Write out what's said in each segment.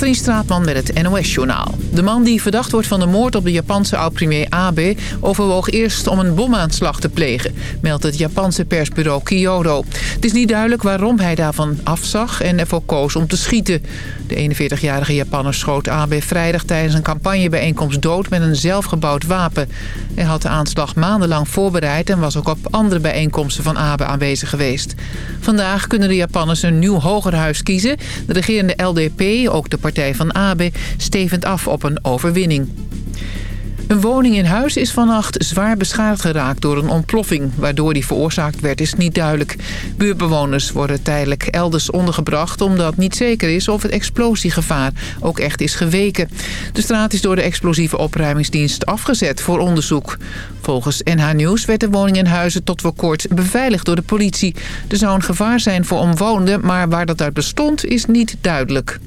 Straatman met het NOS-journaal. De man die verdacht wordt van de moord op de Japanse oud-premier Abe... overwoog eerst om een bomaanslag te plegen, meldt het Japanse persbureau Kyodo. Het is niet duidelijk waarom hij daarvan afzag en ervoor koos om te schieten. De 41-jarige Japanner schoot Abe vrijdag tijdens een campagnebijeenkomst dood... met een zelfgebouwd wapen. Hij had de aanslag maandenlang voorbereid... en was ook op andere bijeenkomsten van Abe aanwezig geweest. Vandaag kunnen de Japanners een nieuw hogerhuis kiezen. De regerende LDP, ook de partij van Abe, stevend af op een overwinning. Een woning in huis is vannacht zwaar beschadigd geraakt door een ontploffing. Waardoor die veroorzaakt werd is niet duidelijk. Buurtbewoners worden tijdelijk elders ondergebracht... omdat niet zeker is of het explosiegevaar ook echt is geweken. De straat is door de explosieve opruimingsdienst afgezet voor onderzoek. Volgens NH Nieuws werd de woning in huizen tot voor kort beveiligd door de politie. Er zou een gevaar zijn voor omwonenden, maar waar dat uit bestond is niet duidelijk.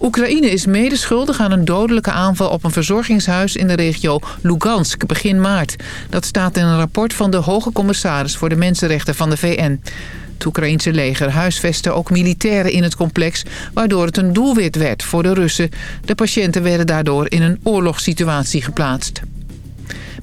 Oekraïne is medeschuldig aan een dodelijke aanval op een verzorgingshuis in de regio Lugansk begin maart. Dat staat in een rapport van de hoge commissaris voor de mensenrechten van de VN. Het Oekraïnse leger huisvestte ook militairen in het complex... waardoor het een doelwit werd voor de Russen. De patiënten werden daardoor in een oorlogssituatie geplaatst.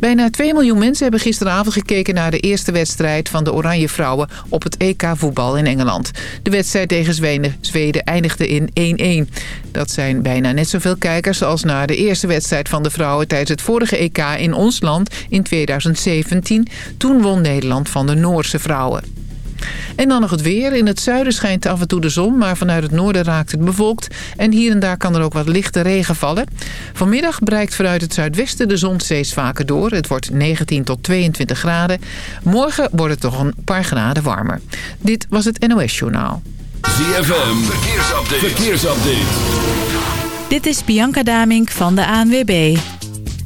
Bijna 2 miljoen mensen hebben gisteravond gekeken naar de eerste wedstrijd van de Oranje Vrouwen op het EK voetbal in Engeland. De wedstrijd tegen Zweden, Zweden eindigde in 1-1. Dat zijn bijna net zoveel kijkers als naar de eerste wedstrijd van de vrouwen tijdens het vorige EK in ons land in 2017. Toen won Nederland van de Noorse vrouwen. En dan nog het weer. In het zuiden schijnt af en toe de zon, maar vanuit het noorden raakt het bevolkt. En hier en daar kan er ook wat lichte regen vallen. Vanmiddag bereikt vanuit het zuidwesten de zon steeds vaker door. Het wordt 19 tot 22 graden. Morgen wordt het toch een paar graden warmer. Dit was het NOS Journaal. ZFM, verkeersupdate. verkeersupdate. Dit is Bianca Damink van de ANWB.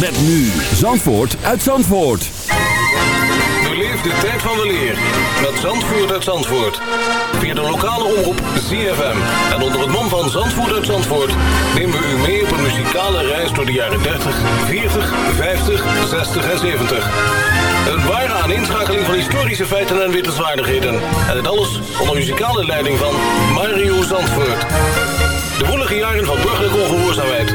Met nu Zandvoort uit Zandvoort. Beleef de tijd van de leer met Zandvoort uit Zandvoort. Via de lokale omroep ZFM. En onder het mom van Zandvoort uit Zandvoort... nemen we u mee op een muzikale reis door de jaren 30, 40, 50, 60 en 70. Een ware aaninschakeling van historische feiten en wittelswaardigheden. En het alles onder muzikale leiding van Mario Zandvoort. De woelige jaren van burgerlijke ongehoorzaamheid,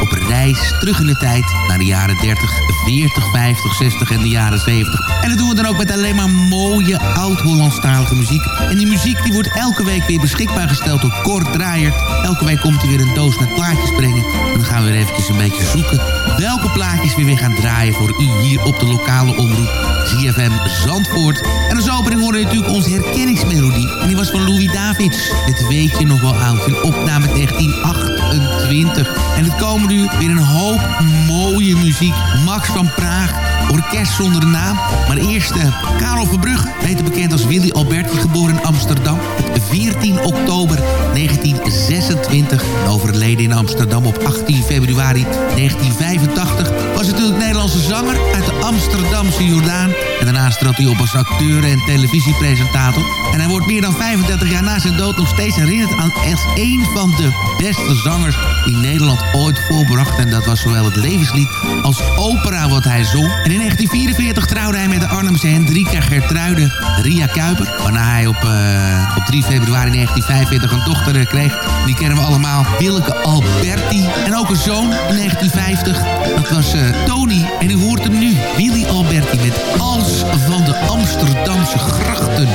op reis terug in de tijd naar de jaren 30, 40, 50, 60 en de jaren 70. En dat doen we dan ook met alleen maar mooie oud-Hollandstalige muziek. En die muziek die wordt elke week weer beschikbaar gesteld door Kort Draaier. Elke week komt hij weer een doos met plaatjes brengen. En dan gaan we weer eventjes een beetje zoeken welke plaatjes we weer gaan draaien voor u hier op de lokale omroep ZFM Zandvoort. En als opening horen we natuurlijk onze herkenningsmelodie. En die was van Louis Davids. Het weet je nog wel oud. Een opname 1928. En het komen nu weer een hoop mooie muziek. Max van Praag. Orkest zonder naam. Maar eerst uh, Karel Verbrugge, beter bekend als Willy Alberti, geboren in Amsterdam. Op 14 oktober 1926. Overleden in Amsterdam op 18 februari 1985. Was natuurlijk Nederlandse zanger uit de Amsterdamse Jordaan. En daarnaast trad hij op als acteur en televisiepresentator. En hij wordt meer dan 35 jaar na zijn dood nog steeds herinnerd aan als een van de beste zangers die Nederland ooit voorbracht. En dat was zowel het levenslied als opera wat hij zong. En in 1944 trouwde hij met de Arnhemse Hendrika Gertruide Ria Kuiper. Waarna hij op, uh, op 3 februari 1945 een dochter kreeg. Die kennen we allemaal. Willeke Alberti. En ook een zoon in 1950. Dat was uh, Tony. En u hoort hem nu. Willy Alberti met Als van de Amsterdamse grachten.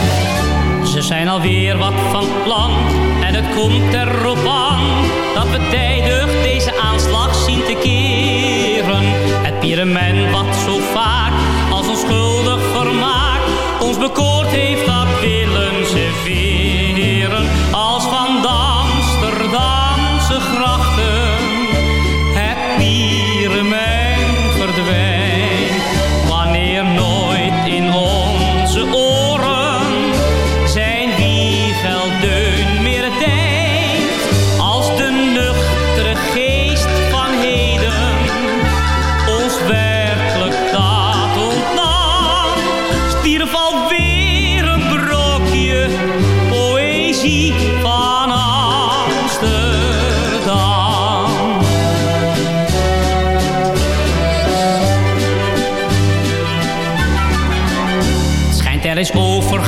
Ze zijn alweer wat van plan en het komt erop aan dat we tijdig deze aanslag zien te keren. Het pyramid wat zo vaak als onschuldig vermaak ons bekoord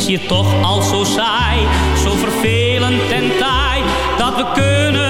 is hier toch al zo saai, zo vervelend en taai, dat we kunnen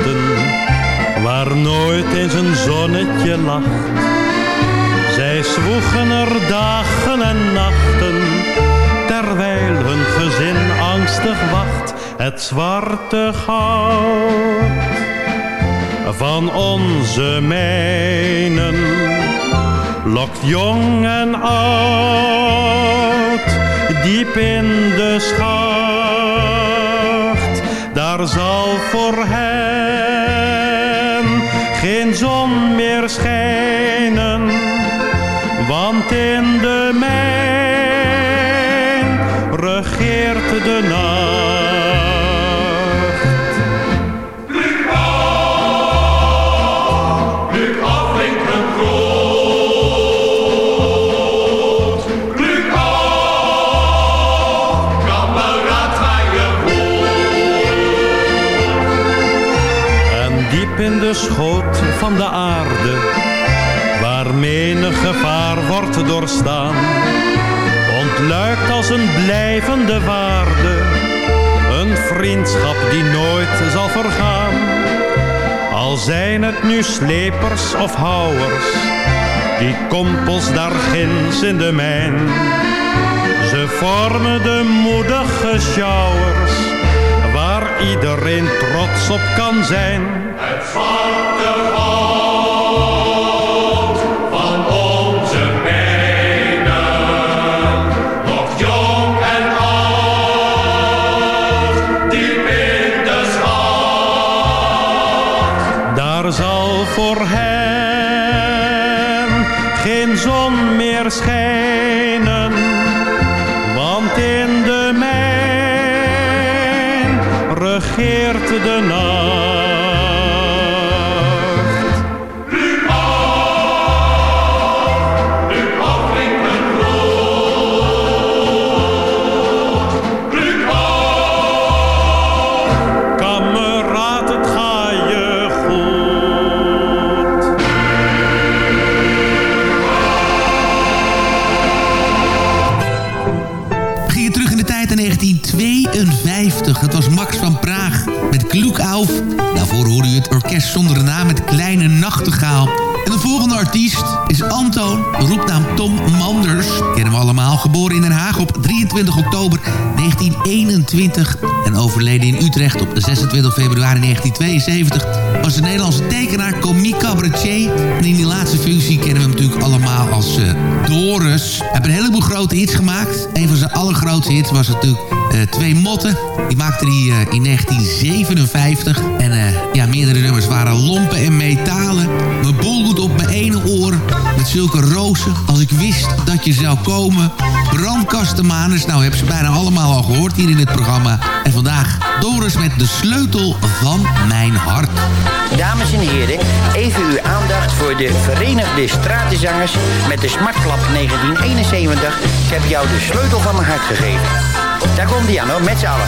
een zonnetje lacht. Zij zwoegen er dagen en nachten, terwijl hun gezin angstig wacht. Het zwarte goud van onze mijnen lokt jong en oud diep in de schacht. Daar zal voor hen geen zon meer schijnen, want in de mijn regeert de nacht. En diep in de schoot de aarde, waar menig gevaar wordt doorstaan, ontluikt als een blijvende waarde, een vriendschap die nooit zal vergaan. Al zijn het nu slepers of houwers, die kompels daar ginds in de mijn. Ze vormen de moedige sjouwers, waar iedereen trots op kan zijn. De nacht. 1921... en overleden in Utrecht op 26 februari 1972... was een Nederlandse tekenaar, komiek, cabaretier... en in die laatste functie kennen we hem natuurlijk allemaal als eh, Doris. Hij heeft een heleboel grote hits gemaakt. Een van zijn allergrootste hits was natuurlijk Twee Motten. Die maakte hij eh, in 1957. En eh, ja, meerdere nummers waren Lompen en Metalen. Mijn bolgoed op mijn ene oor. Met zulke rozen. Als ik wist dat je zou komen. Brandkastenmaners. Nou, heb ze bijna allemaal al gehoord hier in het programma. En vandaag Doris met de sleutel van mijn hart. Dames en heren, even uw aandacht voor de Verenigde Stratenzangers met de Smartklap 1971. Ik heb jou de sleutel van mijn hart gegeven. Daar komt die aan hoor, met z'n allen.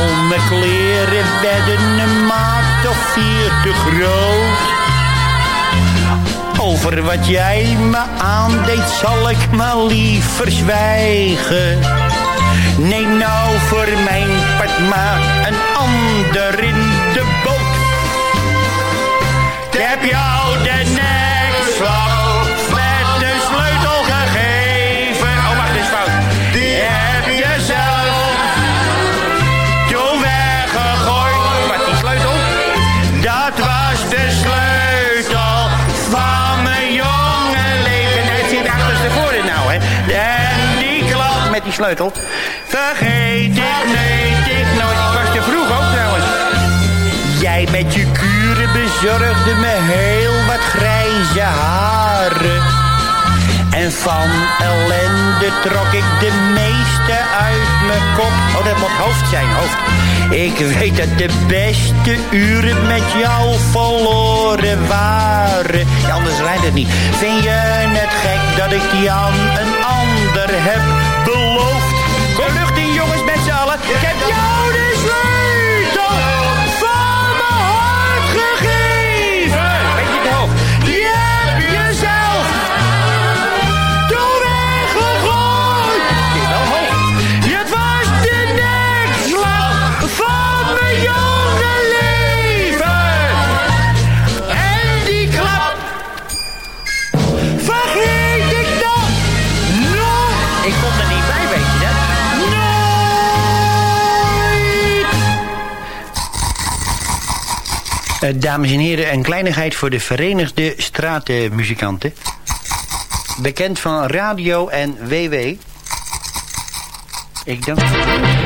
al mijn kleren werden een maat of vier te groot. Over wat jij me aandeed zal ik maar liever zwijgen. Neem nou voor mijn part maar een ander in de boot. Ik jou sleutel. Vergeet ik, nee, ik nooit. Ik was te vroeg ook trouwens. Jij met je kuren bezorgde me heel wat grijze haren. En van ellende trok ik de meeste uit mijn kop. Oh, dat moet hoofd zijn, hoofd. Ik weet dat de beste uren met jou verloren waren. Ja, anders rijdt het niet. Vind je het gek dat ik aan een ander heb dames en heren, een kleinigheid voor de Verenigde Stratenmuzikanten. Bekend van radio en WW. Ik dank Ik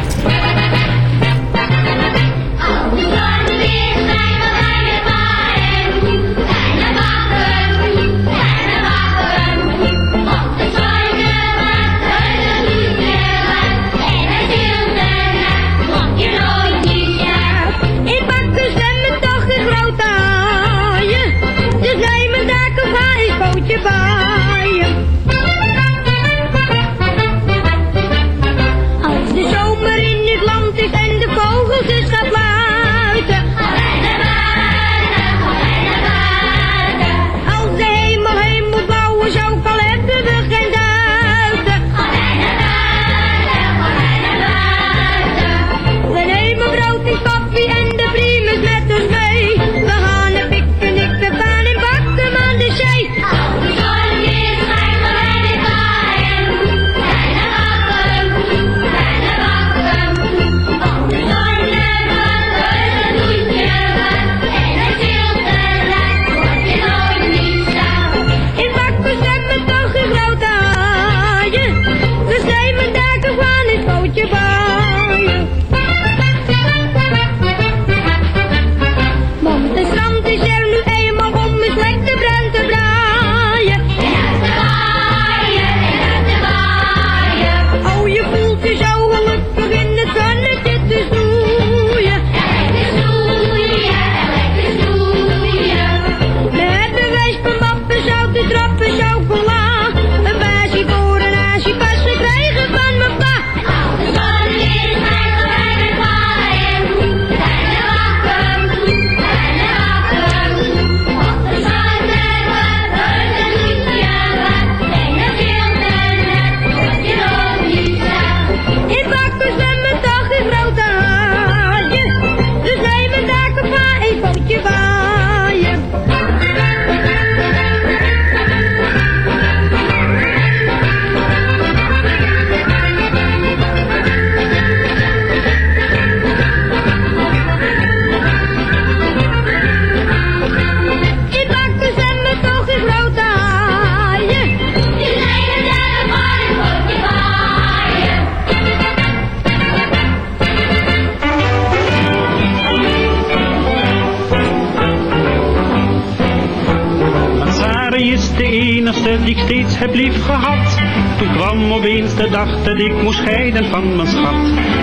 opeens de dag dat ik moest scheiden van mijn schat.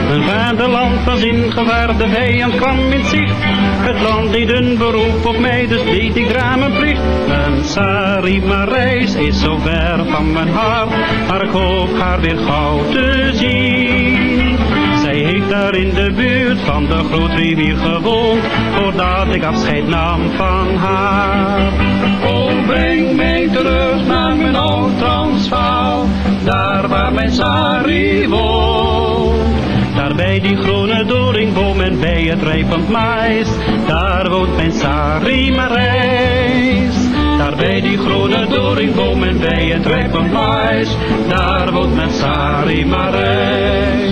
Mijn vaderland was in gevaar, de vijand kwam in zicht. Het land deed een beroep op mij, dus deed ik raam mijn plicht. Mijn Sari Marijs is zo ver van mijn hart, maar ik hoop haar weer gauw te zien. Zij heeft daar in de buurt van de grote rivier gewoond, voordat ik afscheid nam van haar. Oh, breng mij terug naar mijn oud Transvaal, daar waar mijn Sari woont. Daar bij die groene doringboom en bij het rijpend mais, daar woont mijn Sari Marijs. Daar bij die groene doringboom en bij het rijpend mais, daar woont mijn Sari Marijs.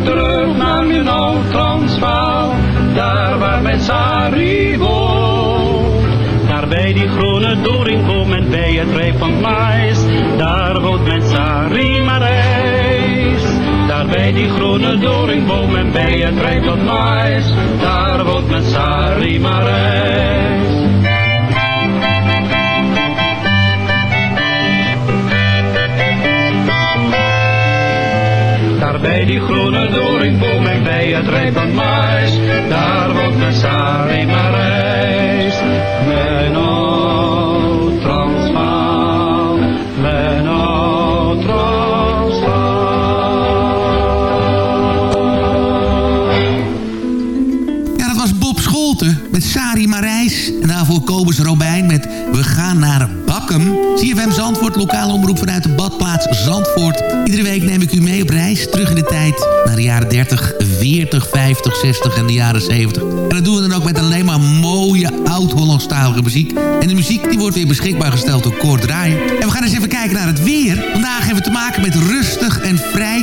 Terug naar mijn oud Transvaal, daar waar mijn Sari woont. Daar bij die groene doringboom en bij het rijp van mais, daar woont mijn Sari Marijs. Daar bij die groene doringboom en bij het rijp van mais, daar woont mijn Sari Marijs. Bij die groene het rijpend mais, daar woont mijn Sari Marijs. Mijn oud Transvaal, mijn oud Ja, dat was Bob Scholten met Sari Marijs. En daarvoor Kobus Robijn met We gaan naar Bakkum. CFM Zandvoort, lokale omroep vanuit de badplaats Zandvoort. Iedere week neem ik u 30, 40, 50, 60 en de jaren 70. En dat doen we dan ook met alleen maar mooie oud-Hollandstalige muziek. En de muziek die wordt weer beschikbaar gesteld door Draaier. En we gaan eens even kijken naar het weer. Vandaag hebben we te maken met rustig en vrij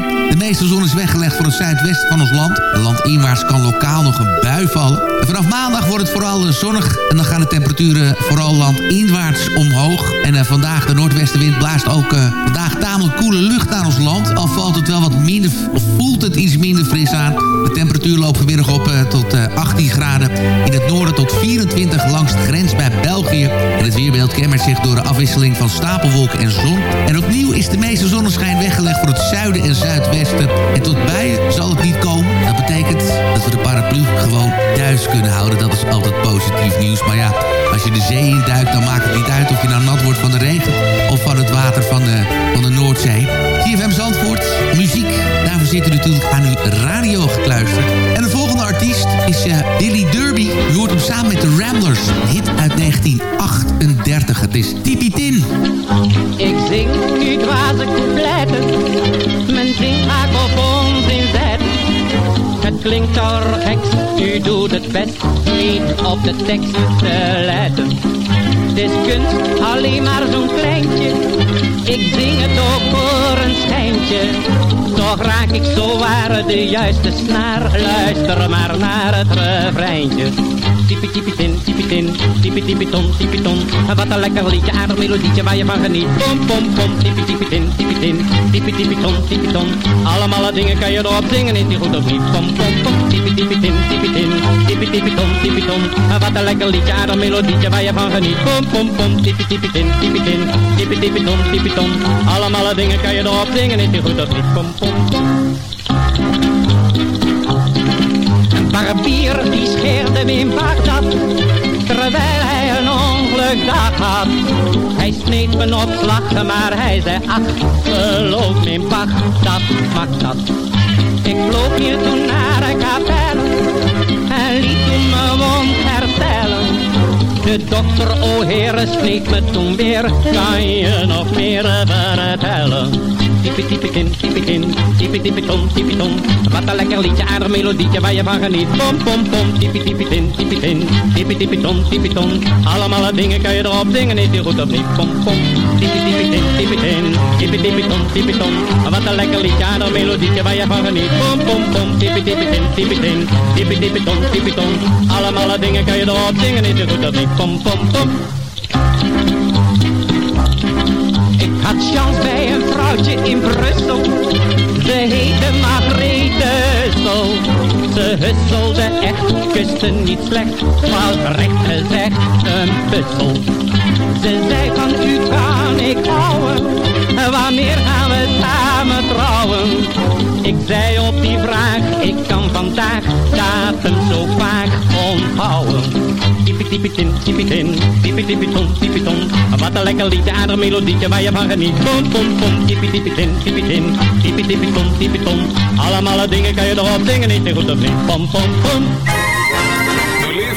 De meeste zon is weggelegd voor het zuidwesten van ons land. Landinwaarts kan lokaal nog een bui vallen. En vanaf maandag wordt het vooral zonnig. En dan gaan de temperaturen vooral landinwaarts omhoog. En uh, vandaag de noordwestenwind blaast ook uh, vandaag tamelijk koele lucht naar ons land. Al valt het wel wat minder, of voelt het iets minder fris aan. De temperatuur loopt vanmiddag op tot 18 graden. In het noorden tot 24 langs de grens bij België. En het weerbeeld kenmerkt zich door de afwisseling van stapelwolken en zon. En opnieuw is de meeste zonneschijn weggelegd voor het zuiden en zuidwesten. En tot buien zal het niet komen. Dat betekent dat we de paraplu gewoon thuis kunnen houden. Dat is altijd positief nieuws. Maar ja, als je de zee induikt, dan maakt het niet uit of je nou nat wordt van de regen... of van het water van de, van de Noordzee. CFM Zandvoort, muziek. Daarvoor zit u natuurlijk aan uw radio gekluisterd. En de volgende artiest is uh, Billy Derby. U hoort hem samen met de Ramblers. Hit uit 1938. Het is Tipi Tin. Ik zing nu dwaze coupletten. Klinkt geks, u doet het best niet op de tekst te letten. Het is kunst, alleen maar zo'n kleintje. Ik zing het ook voor een schijntje. Toch raak ik zo waar de juiste snaar. Luister maar naar het refreintje. Tipi tipi tin, tipi tin, tipi ton, ton. Wat een lekker liedje, aardig melodietje waar je van geniet. Pom pom pom, tipi tipi tin, tipi tin, tipi tipi ton, tipi ton. Allemaal dingen kan je erop zingen, is die goed of niet? Pom pom pom, tipi tipi tin, tipi tin, tipi tipi ton, tipi ton. Wat een lekker liedje, aardig melodietje waar je van geniet. Pom pom pom, tipi tipi tin, tipi tin, tipi tipi ton, tipi ton. Allemaal dingen kan je erop zingen, is die goed of niet? Pom pom pom. Barbier die scheerde me in Bagdad, terwijl hij een ongelukdag had. Hij sneed me op slag, maar hij zei ach, geloof me in Bagdad, mag dat. Ik vloog je toen naar de kapel en liet toen mijn wond herstellen. De dokter, o heren, sneed me toen weer, kan je nog meer vertellen? Type, type kin, type kin, type, type ton, type ton. Wat een lekker liedje, aardig melodietje waar je van geniet. Pom, pom, pom, type, type tin, type tin, type, type ton, type ton. Allemaal dingen kan je erop zingen, is die goed of niet? Pom, pom, type, type tin, type tin, type, type ton, type ton. Wat een lekker liedje, aardig melodietje waar je van geniet. Pom, pom, pom, type, type tin, type tin, type, type ton, type ton. Allemaal dingen kan je erop zingen, is die goed of niet? Pom, pom, pom. had chance bij een vrouwtje in Brussel. Ze heette Margrethe. Ze husselde echt, kuste niet slecht, maar recht gezegd een puzzel. Ze zei van u kan ik houden, wanneer gaan we samen trouwen? Ik zei op die vraag, ik kan vandaag datum zo vaak onthouden. Typie typie tin, typie tin, typie typie ton, typie ton. Wat een lekker liedje, aardig melodietje waar je van geniet. Pom pom pom, typie typie tin, typie tin, typie typie ton, typie ton. Allemaal dingen kan je erop zingen, niet te goed of niet. Pom pom pom.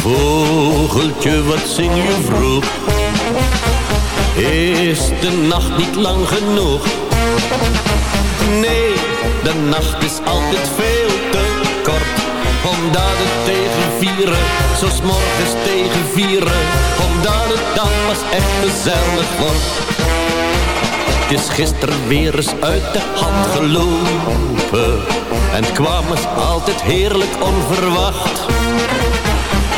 Vogeltje, wat zing je vroeg? Is de nacht niet lang genoeg? Nee, de nacht is altijd veel te kort. Omdat het tegen vieren, zo morgens tegen vieren. Omdat het dan pas echt gezellig wordt. Het is gisteren weer eens uit de hand gelopen. En kwam eens altijd heerlijk onverwacht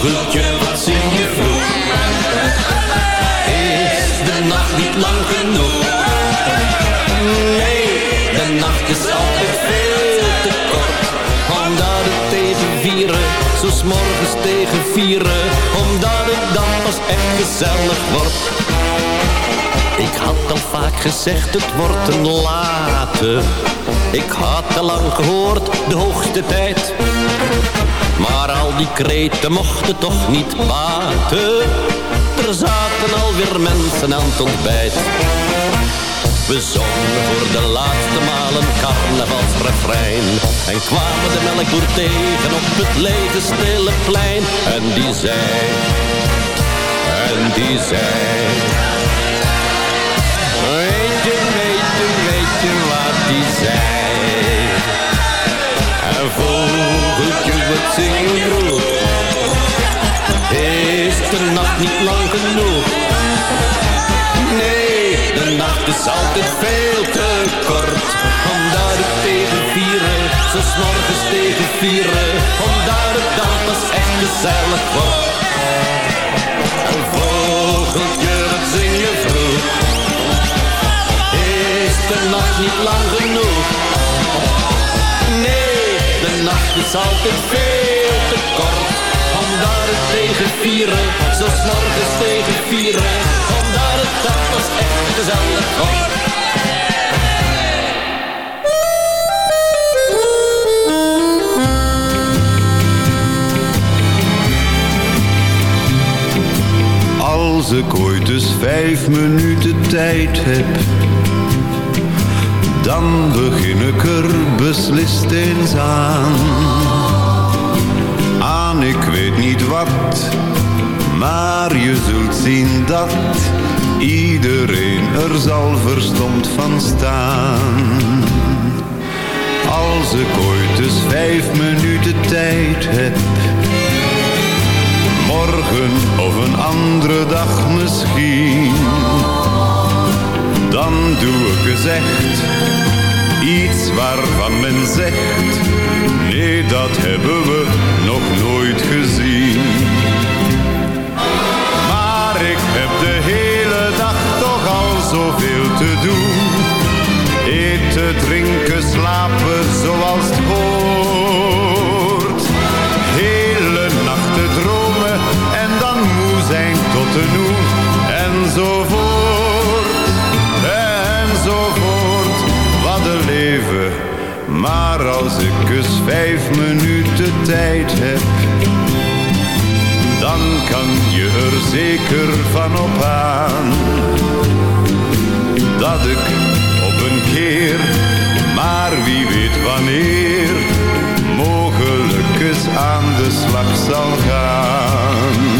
Vogeltje, wat zing je vroeg? Is de nacht niet lang genoeg? Nee, de nacht is altijd veel te kort. Omdat het tegen vieren, zo morgens tegen vieren. Omdat het dan pas echt gezellig wordt. Ik had al vaak gezegd, het wordt een late. Ik had al lang gehoord, de hoogste tijd. Maar al die kreten mochten toch niet baten. Er zaten alweer mensen aan het ontbijt. We zongen voor de laatste maal een carnavalsrefrein. En kwamen de melkboer tegen op het lege stille plein. En die zei, en die zei... vogeltje, wat zing je vroeg? Is de nacht niet lang genoeg? Nee, de nacht is altijd veel te kort. Omdat het tegen vieren, zo morgens tegen vieren. Omdat het dan pas echt gezellig wordt. Een vogeltje, wat zing je vroeg? Is de nacht niet lang genoeg? Nacht is altijd veel te kort. Omdat het tegen vieren, zo morgens tegen vieren. Omdat het dan was echt gezellig. Hoor! Als ik ooit eens vijf minuten tijd heb Dan begin ik er beslist eens aan Aan ik weet niet wat Maar je zult zien dat Iedereen er zal verstomd van staan Als ik ooit eens vijf minuten tijd heb morgen of een andere dag misschien. Dan doe ik echt iets waarvan men zegt, nee dat hebben we nog nooit gezien. Maar ik heb de hele dag toch al zoveel te doen. Eten, drinken, slapen zoals het hoort. Hele nachten dromen en dan moe zijn tot de. Enzovoort, enzovoort. Maar als ik eens vijf minuten tijd heb, dan kan je er zeker van op aan. Dat ik op een keer, maar wie weet wanneer, mogelijk eens aan de slag zal gaan.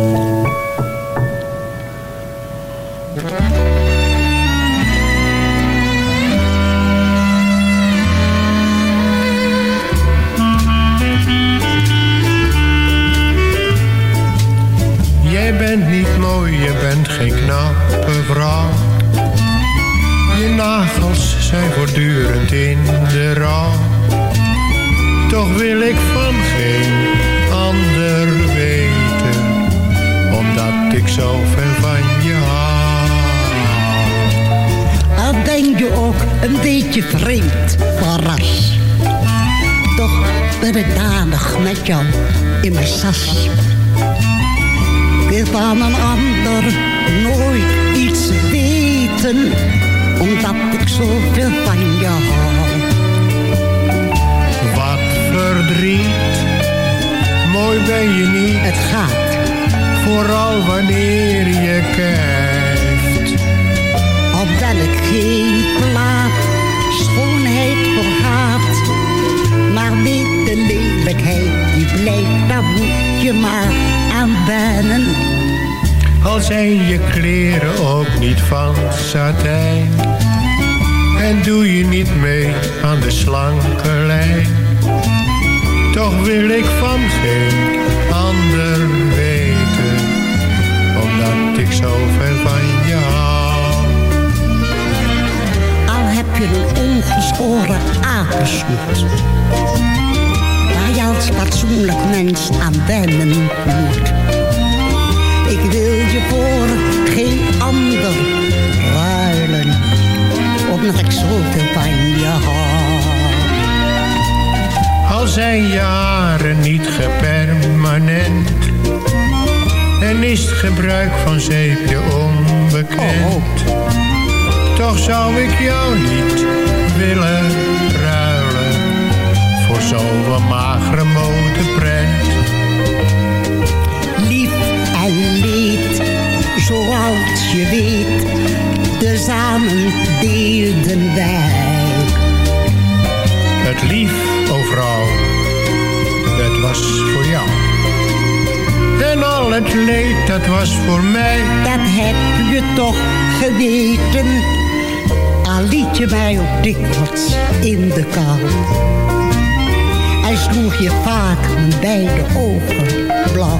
Zijn voortdurend in de rouw. Toch wil ik van geen ander weten, omdat ik zo ver van je hou. Al ben je ook een beetje vreemd van ras. Toch ben ik danig met jou in mijn sas. Ik wil van een ander nooit iets weten, omdat ik zoveel van je hou. Wat verdriet, mooi ben je niet. Het gaat. Vooral wanneer je kijkt. Hoewel ik geen plaat schoonheid verhaat. Maar weet de lelijkheid die blijft, daar moet je maar aan wennen. Al zijn je kleren ook niet van satijn. En doe je niet mee aan de slanke lijn. Toch wil ik van geen ander weten. Omdat ik zo ver van je hou. Al heb je een ongeschoren apensnoet. Waar je als fatsoenlijk mens aan wennen moet. Ik wil je voor geen ander omdat ik zoveel van je hou. Al zijn jaren niet gepermanent en is het gebruik van zeepje onbekend. Toch zou ik jou niet willen ruilen voor zo'n magere modeprent. Lief en leed, zoals je weet, tezamen deelden wij. Het lief overal, dat was voor jou. En al het leed, dat was voor mij. Dat heb je toch geweten, al liet je mij ook dikwijls in de kou. En sloeg je vaak mijn beide ogen blauw.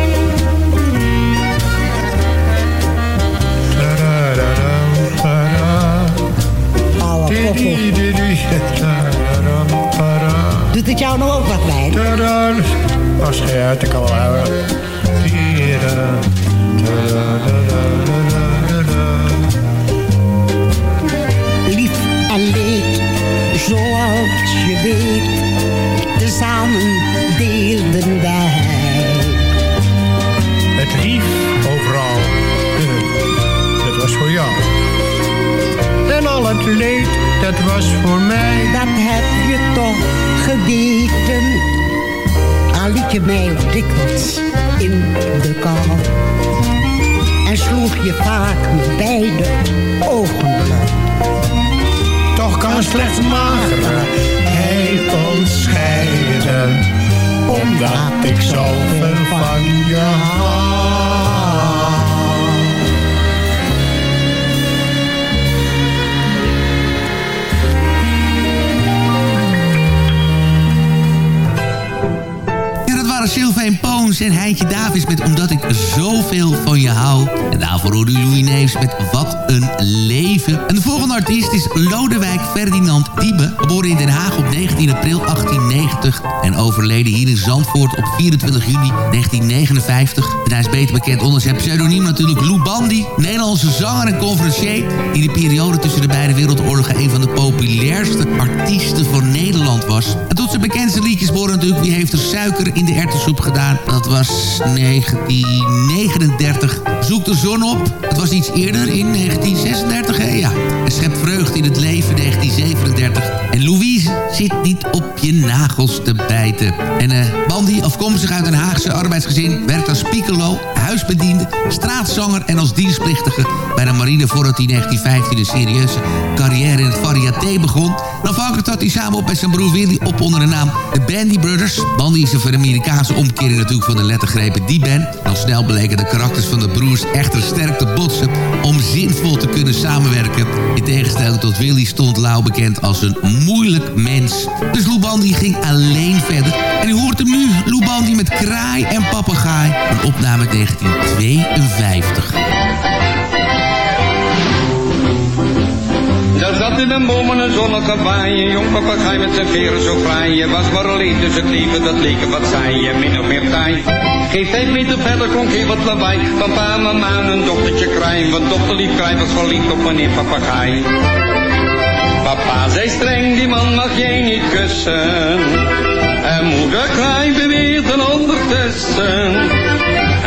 Doet het jou nog ook wat bij? Als je uit, ik kan houden. Lief en leed, zoals je weet. Tezamen deelden wij. Het lief overal, dat was voor jou. En al het leed, dat was voor mij. Dat heb je toch geweten. Al liet je mij dikwijls in de kou. En sloeg je vaak mijn beide ogen. Toch kan slechts magere hij ons scheiden. Omdat ik zoveel van je hou. Waren Sylvain Poons en Heintje Davis met Omdat ik zoveel van je hou. En daarvoor hoorde Louis Neefs met Wat een leven. En de volgende artiest is Lodewijk Ferdinand Diebe. Geboren in Den Haag op 19 april 1890 en overleden hier in Zandvoort op 24 juni 1959. En hij is beter bekend onder zijn pseudoniem natuurlijk Lou Bandy. Nederlandse zanger en conferencier. In de periode tussen de beide wereldoorlogen een van de populairste artiesten van Nederland was. Zijn bekendste liedjes behoren natuurlijk Wie heeft er suiker in de erwtensoep gedaan. Dat was 1939. Zoek de zon op. Het was iets eerder in 1936, hè? Ja. En schept vreugde in het leven 1937. En Louise zit niet op je nagels te bijten. En eh, Bandy, afkomstig uit een Haagse arbeidsgezin, werkt als piccolo, huisbediende, straatzanger en als dienstplichtige bij de marine voordat hij in 1915 een serieuze carrière in het variété begon. En afhankelijk trad hij samen op met zijn broer Willy op onder de naam de Bandy Brothers. Bandy is een Amerikaanse omkering natuurlijk van de lettergrepen die band. Al snel bleken de karakters van de broers echter sterk te botsen om zinvol te kunnen samenwerken. In tegenstelling tot Willy stond Lau bekend als een moeilijk mens. Dus Lou Bandy ging alleen verder. En u hoort hem nu, Lou Bandy met Kraai en Papegaai. Een opname uit 1952. Daar zat in een boom een zonnige een jong papegaai met zijn veren zo fraai. Je was maar alleen, dus het lieve dat lieke wat zei je, min of meer taai. Geen vijf meter verder klonk heel wat lawaai, van pa, mama en een dochtertje kraai. Want dochter lief kraai was verliefd op meneer papegaai. Papa zei streng, die man mag jij niet kussen. En moeder kraai beweerde ondertussen.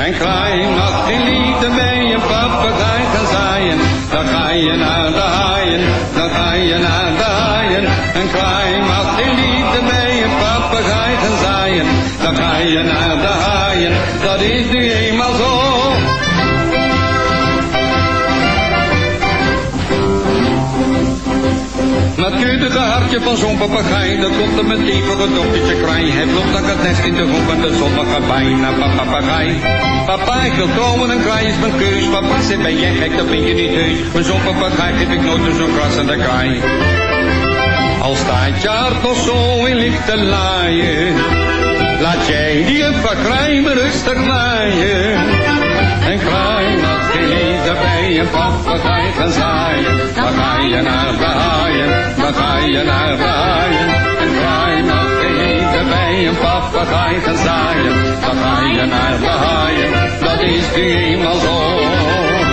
En kraai mag geen liefde bij een papegaai gaan zaaien. Dan ga je naar de haaien, dan ga je naar de haaien. En kraai mag geen liefde bij een papegaai gaan zaaien. Dan ga je naar de haaien, dat is nu eenmaal zo. Maar het hartje van zo'n papegaai, dat komt er met lievige dochtertje kraai. Hij vloog naar het nest in de hoek van de zonnige bijna. Papa, ik wil trouwen en kraai is mijn keus. Papa, zit ben jij gek, dat ben je niet heus. Maar zo'n papegaai geef ik nooit een zo'n gras aan de kraai. Al staat je hart nog zo in lichte laaien. Laat jij die een kraai me rustig naaien. En mag geen eten bij een papegaai gaan zaaien. Dan ga je naar de haaien, dan ga je naar de haaien. En mag geen eten bij een papegaai gaan zaaien. Dan ga je naar de haaien, dat is nu eenmaal zo.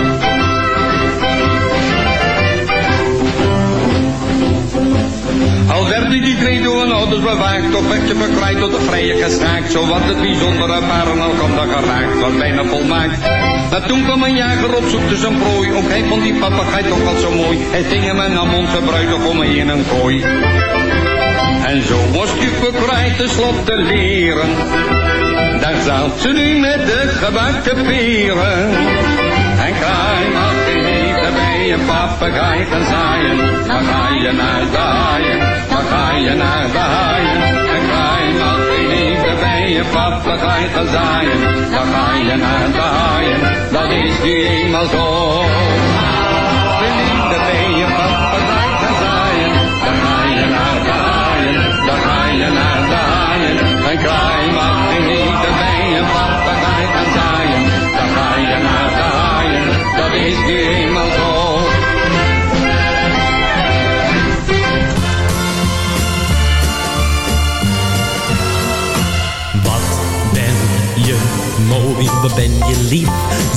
Die tree door een ouders bewaakt, toch werd je verkleid tot de vrije gestaakt. Zo wat het bijzondere paren al kan dat geraakt, was bijna volmaakt. Maar toen kwam een jager op zoek zijn prooi, ook hij vond die papegaai toch wat zo mooi. Hij ging hem en nam onze bruidegom in een kooi. En zo moest u verkleid tenslotte leren. Daar zat ze nu met de gebakken peren. En kraai mag eten bij een papegaai gaan zaaien. Dan ga je naar ga je naar de haaien. En kraai mag geen eten bij een papegaai gaan zaaien. Dan ga je naar de haaien, dat is nu eenmaal zo. Wat ben je lief.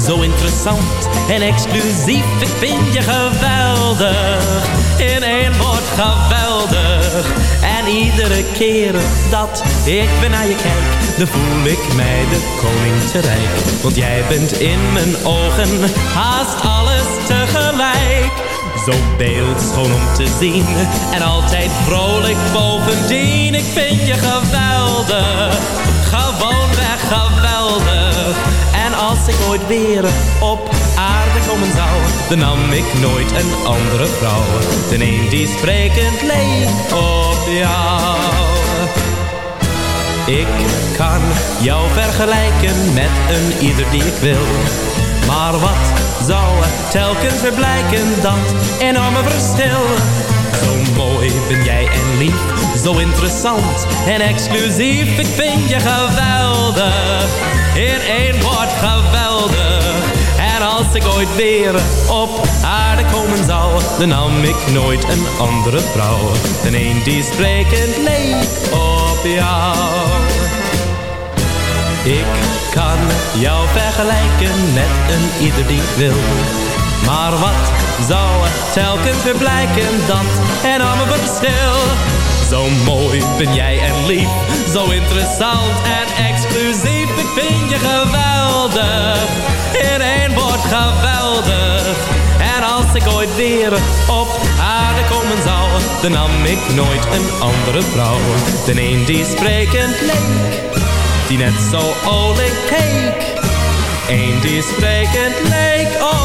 Zo interessant en exclusief. Ik vind je geweldig. In één woord geweldig. En iedere keer dat ik weer naar je kijk, dan voel ik mij de koning te rijk. Want jij bent in mijn ogen haast alles tegelijk. Zo beeldschoon om te zien en altijd vrolijk bovendien. Ik vind je geweldig, gewoonweg geweldig. Als ik ooit weer op aarde komen zou, dan nam ik nooit een andere vrouw. Dan een die sprekend leek op jou. Ik kan jou vergelijken met een ieder die ik wil. Maar wat zou telkens weer blijken, dat enorme verschil? Zo mooi ben jij en lief, zo interessant en exclusief. Ik vind je geweldig, in één woord geweldig. En als ik ooit weer op aarde komen zou, dan nam ik nooit een andere vrouw. Dan een die sprekend leek op jou. Ik kan jou vergelijken met een ieder die wil. Maar wat zou telkens weer blijken, dat enorme verschil. Zo mooi ben jij en lief, zo interessant en exclusief. Ik vind je geweldig, in één woord geweldig. En als ik ooit weer op aarde komen zou, dan nam ik nooit een andere vrouw. Dan een die sprekend leek die net zo olijk keek. Eén die sprekend leek op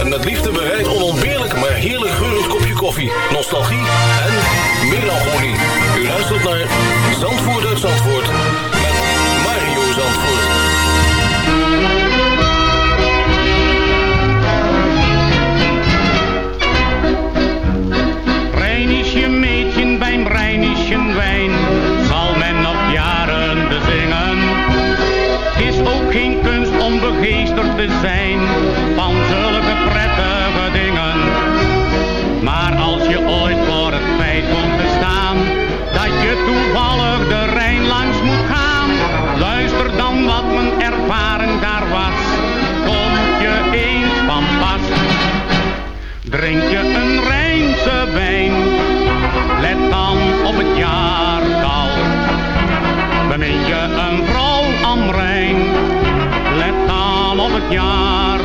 en met liefde bereid onontbeerlijk, maar heerlijk geurend kopje koffie, nostalgie en melancholie. U luistert naar Zandvoort uit Zandvoort met Mario Zandvoort. Reinischje meetjen bij Rijnische wijn zal men op jaren bezingen. Het is ook geen kunst om begeesterd te zijn kom je eens van pas. Drink je een Rijnse wijn, let dan op het jaartal. Bemin je een vrouw aan Rijn, let dan op het jaar.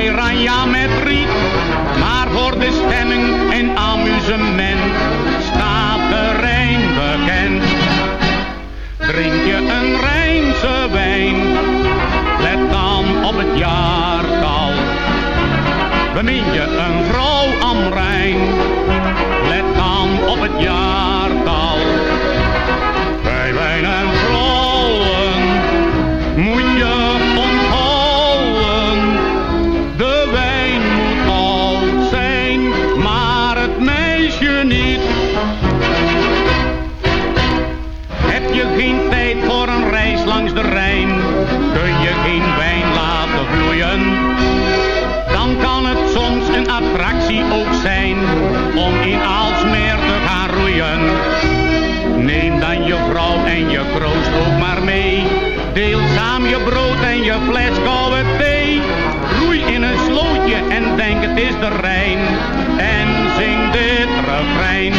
Bij Ranja met riet. Maar voor de stemming en amusement staat de Rijn bekend. Drink je een Rijnse wijn, de Rijn. En zing dit refrein.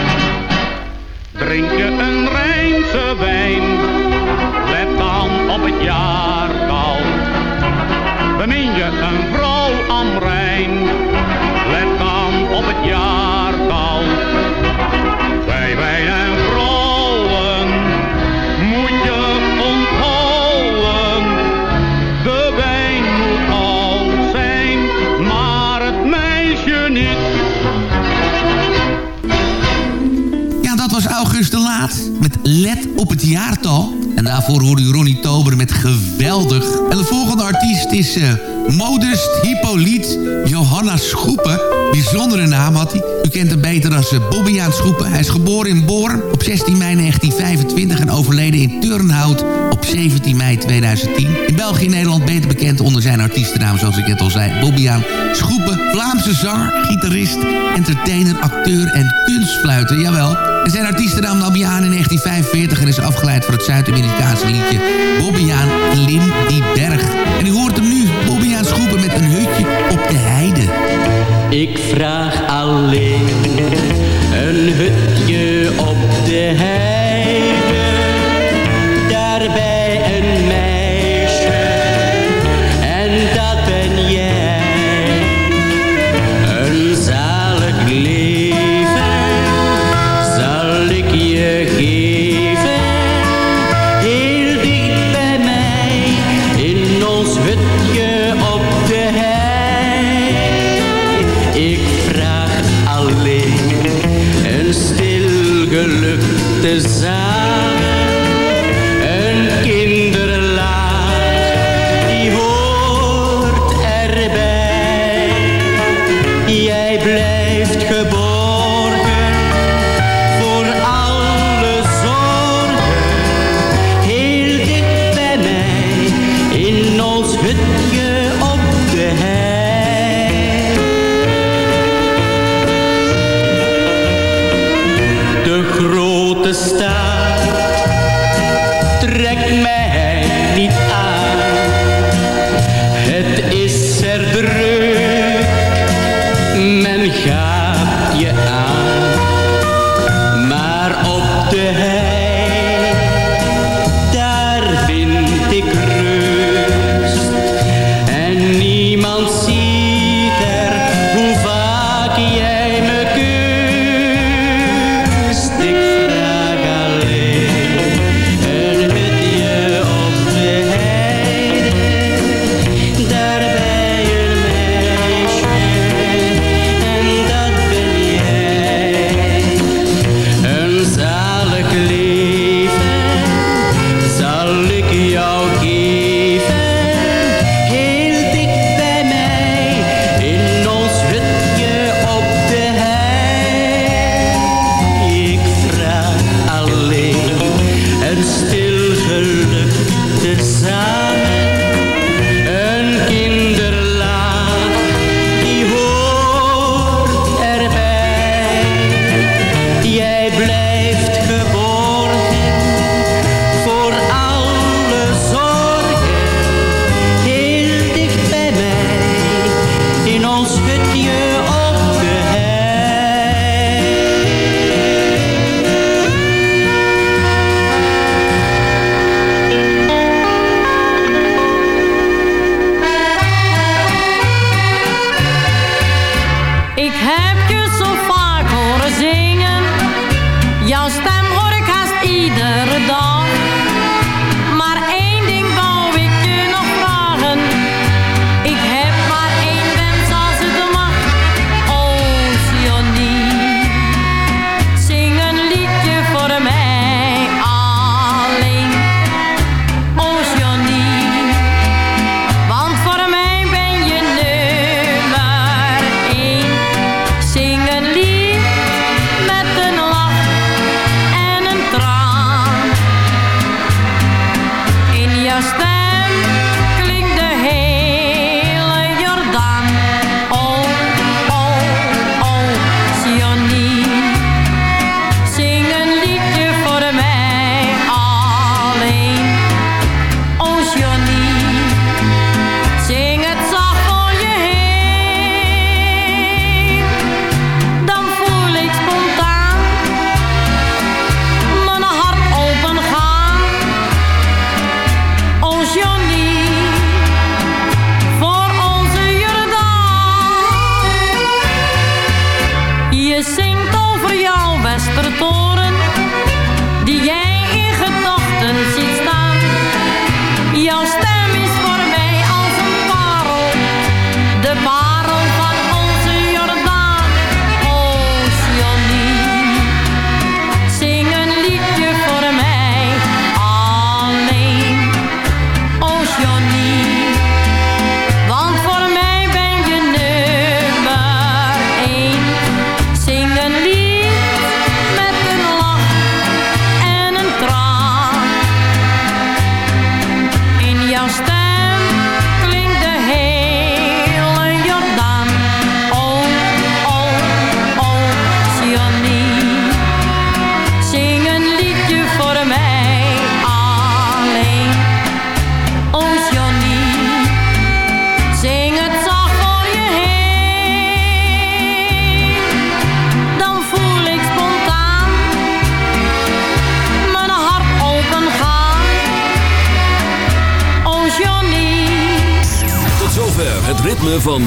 Drink je een Rijnse wijn, let dan op het jaartal. Bemin je een vrouw am Rijn, let dan op het jaartal. Bij wijn August de Laat met Let op het jaartal. En daarvoor hoorde u Ronnie Tober met Geweldig. En de volgende artiest is eh, Modest Hippolyte Johanna Schoepen. Bijzondere naam had hij. U kent hem beter als uh, Bobbejaan Schoepen. Hij is geboren in Born op 16 mei 1925 en overleden in Turnhout op 17 mei 2010. In België en Nederland beter bekend onder zijn artiestennaam, zoals ik net al zei. Bobbejaan Schoepen, Vlaamse zanger, gitarist, entertainer, acteur en kunstfluiter. Jawel. En zijn artiestennaam nam aan in 1945 en is afgeleid van het Zuid-Amerikaanse liedje Bobbejaan Klim die berg. En u hoort hem nu, Bobbejaan Schoepen met een hutje op de heide. Ik vraag